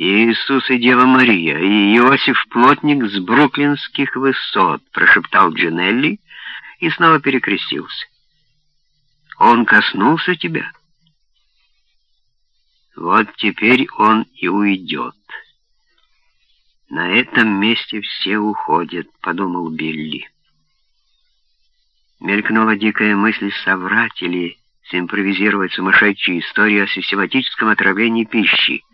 Иисус и Дева Мария, и Иосиф Плотник с бруклинских высот, прошептал Джинелли и снова перекрестился. Он коснулся тебя? Вот теперь он и уйдет. На этом месте все уходят, подумал Билли. Мелькнула дикая мысль соврать или симпровизировать сумасшедшую историю о систематическом отравлении пищи.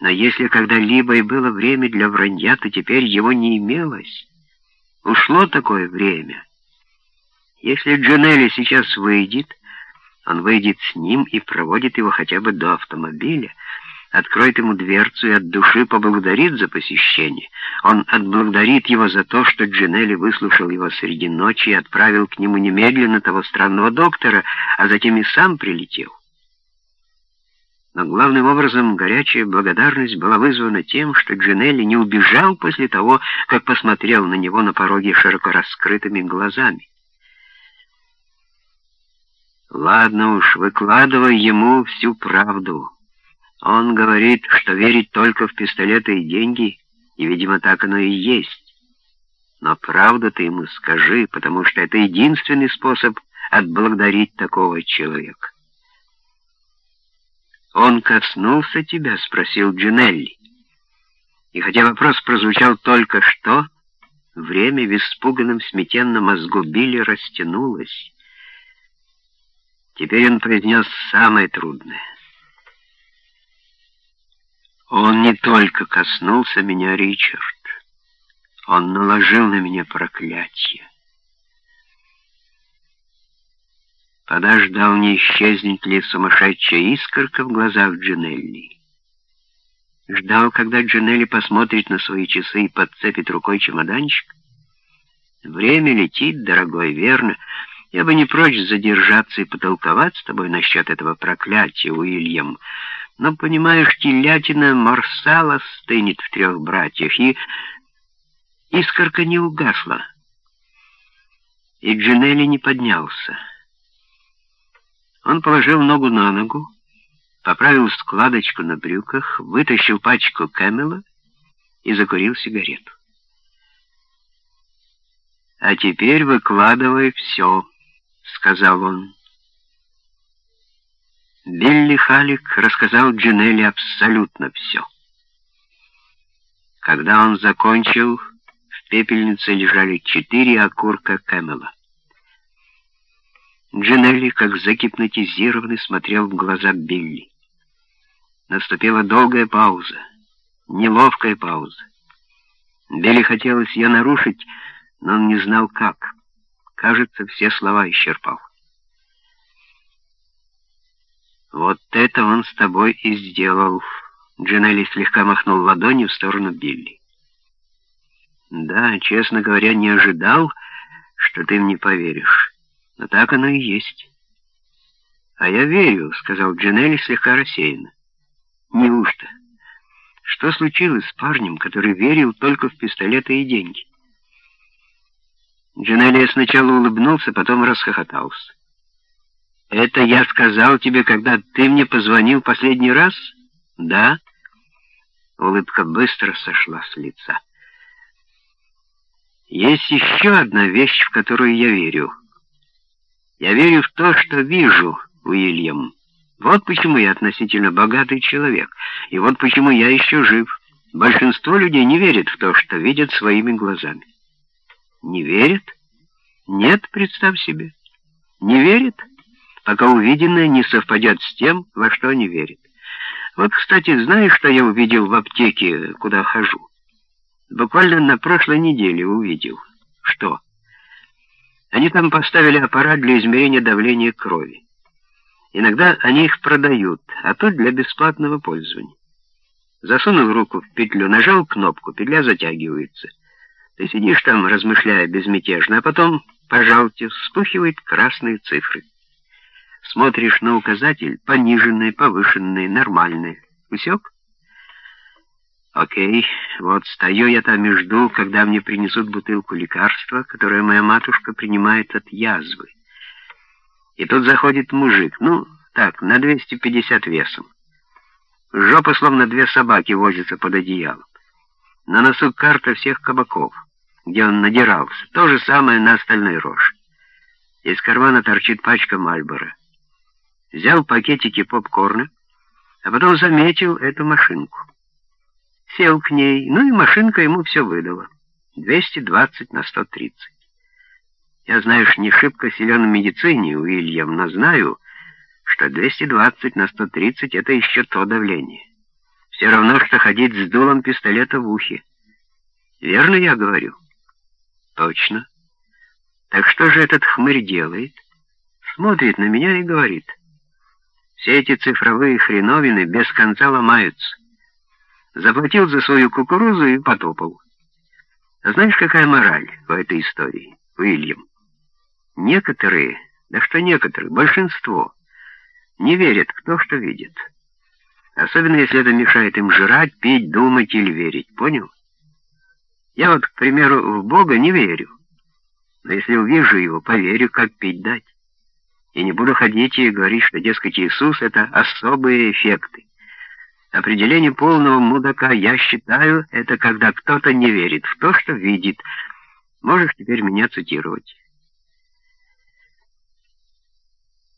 Но если когда-либо и было время для вранья, то теперь его не имелось. Ушло такое время. Если Джанелли сейчас выйдет, он выйдет с ним и проводит его хотя бы до автомобиля, откроет ему дверцу и от души поблагодарит за посещение. Он отблагодарит его за то, что Джинелли выслушал его среди ночи и отправил к нему немедленно того странного доктора, а затем и сам прилетел. Но главным образом горячая благодарность была вызвана тем, что Джинелли не убежал после того, как посмотрел на него на пороге широко раскрытыми глазами. Ладно уж, выкладывай ему всю правду. Он говорит, что верит только в пистолеты и деньги, и, видимо, так оно и есть. Но правду ты ему скажи, потому что это единственный способ отблагодарить такого человека. «Он коснулся тебя?» — спросил Джинелли. И хотя вопрос прозвучал только что, время в испуганном сметенном мозгу Билли растянулось. Теперь он произнес самое трудное. Он не только коснулся меня, Ричард. Он наложил на меня проклятие. Подождал, не исчезнет ли сумасшедшая искорка в глазах Джинелли. Ждал, когда Джинелли посмотрит на свои часы и подцепит рукой чемоданчик. Время летит, дорогой, верно. Я бы не прочь задержаться и потолковать с тобой насчет этого проклятия, Уильям. Но, понимаешь, телятина Марсала стынет в трех братьях, и искорка не угасла. И Джинелли не поднялся. Он положил ногу на ногу, поправил складочку на брюках, вытащил пачку Кэмела и закурил сигарету. «А теперь выкладывай все», — сказал он. Билли Халик рассказал Джинелли абсолютно все. Когда он закончил, в пепельнице лежали четыре окурка Кэмела. Джинелли, как загипнотизированный, смотрел в глаза Билли. Наступила долгая пауза, неловкая пауза. Билли хотелось ее нарушить, но он не знал как. Кажется, все слова исчерпал. «Вот это он с тобой и сделал», — Джинелли слегка махнул ладонью в сторону Билли. «Да, честно говоря, не ожидал, что ты мне поверишь». Но так оно и есть. «А я верю», — сказал Джинелли слегка рассеянно. «Неужто? Что случилось с парнем, который верил только в пистолеты и деньги?» Джинелли сначала улыбнулся, потом расхохотался. «Это я сказал тебе, когда ты мне позвонил последний раз?» «Да». Улыбка быстро сошла с лица. «Есть еще одна вещь, в которую я верю». Я верю в то, что вижу, Уильям. Вот почему я относительно богатый человек, и вот почему я еще жив. Большинство людей не верит в то, что видят своими глазами. Не верят? Нет, представь себе. Не верят, пока увиденное не совпадет с тем, во что они верят. Вот, кстати, знаешь, что я увидел в аптеке, куда хожу? Буквально на прошлой неделе увидел. Что? Они там поставили аппарат для измерения давления крови. Иногда они их продают, а тут для бесплатного пользования. Засунул руку в петлю, нажал кнопку, петля затягивается. Ты сидишь там, размышляя безмятежно, а потом, пожалуйте, вспухивают красные цифры. Смотришь на указатель, пониженные, повышенные, нормальные. Усек? Окей, вот стою я там и жду, когда мне принесут бутылку лекарства, которое моя матушка принимает от язвы. И тут заходит мужик, ну, так, на 250 весом. Жопа словно две собаки возится под одеялом. На носу карта всех кабаков, где он надирался. То же самое на остальной рожь. Из кармана торчит пачка Мальбора. Взял пакетики попкорна, а потом заметил эту машинку. Сел к ней, ну и машинка ему все выдала. 220 на 130. Я, знаешь, не шибко силен в медицине, Уильям, но знаю, что 220 на 130 — это еще то давление. Все равно, что ходить с дулом пистолета в ухе. Верно я говорю? Точно. Так что же этот хмырь делает? Смотрит на меня и говорит. Все эти цифровые хреновины без конца ломаются. Заплатил за свою кукурузу и потопал. Знаешь, какая мораль в этой истории, Уильям? Некоторые, да что некоторые, большинство, не верят в то, что видят. Особенно, если это мешает им жрать, пить, думать или верить, понял? Я вот, к примеру, в Бога не верю. Но если увижу его, поверю, как пить дать. И не буду ходить и говорить, что, дескать, Иисус — это особые эффекты. Определение полного мудака, я считаю, это когда кто-то не верит в то, что видит. Можешь теперь меня цитировать.